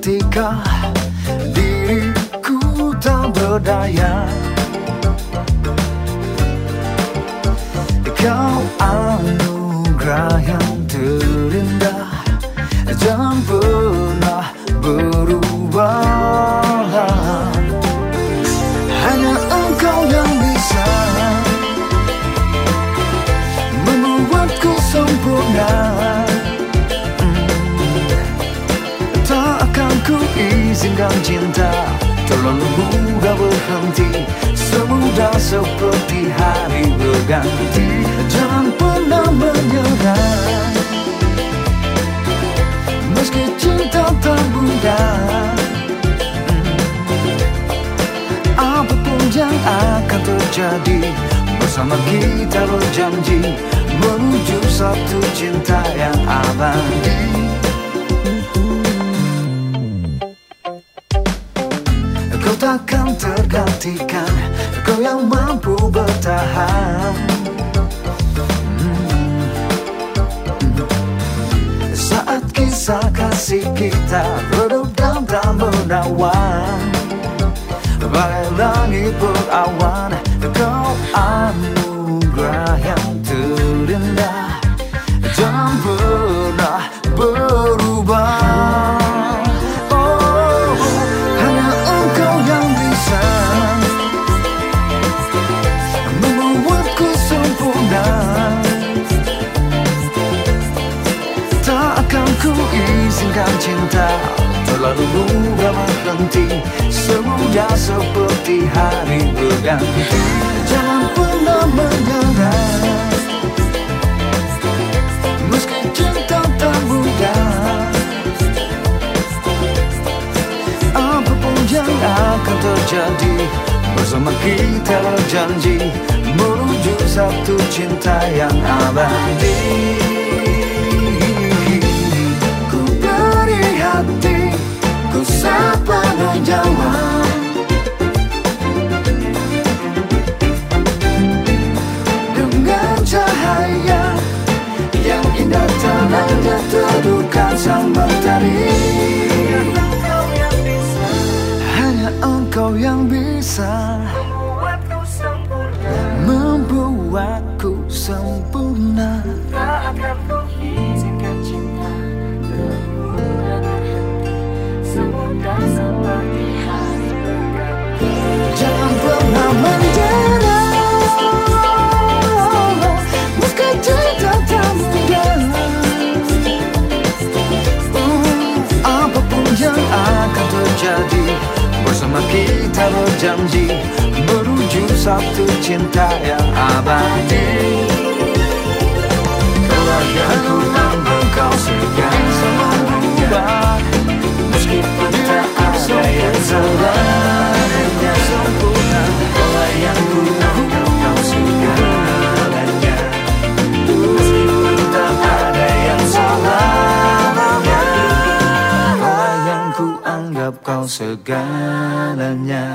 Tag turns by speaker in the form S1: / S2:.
S1: ketika diriku tak berdaya. Kau anugerah yang terindah izinkan cinta Terlalu mudah berhenti. Semudah seperti hari berganti, Jangan pernah menyerah. Meski cinta tak mudah, Apapun yang akan terjadi, Bersama kita berjanji, Menuju satu cinta yang abadi. Takkan tergantikan. Kau yang mampu bertahan. Hmm. Saat kisah kasih kita redup dan tak menawan. Bagai langit berawan Terlalu mudah berhenti Semudah seperti hari berganti. Jangan pernah menyerah Meski cinta tak mudah. Apa pun yang akan terjadi Bersama kita berjanji Menuju satu cinta yang abadi
S2: Membuatku sempurna. Tak akan ku izinkan cinta berhenti Semudah seperti hari berganti
S1: Jangan pernah cinta mudah Hmm, Apa pun yang akan terjadi Bersama kita berjanji satu cinta yang abadi. Kalau engkau segan sama berubah Meskipun tak ada yang salah sempurna kau yang anggap kau segalanya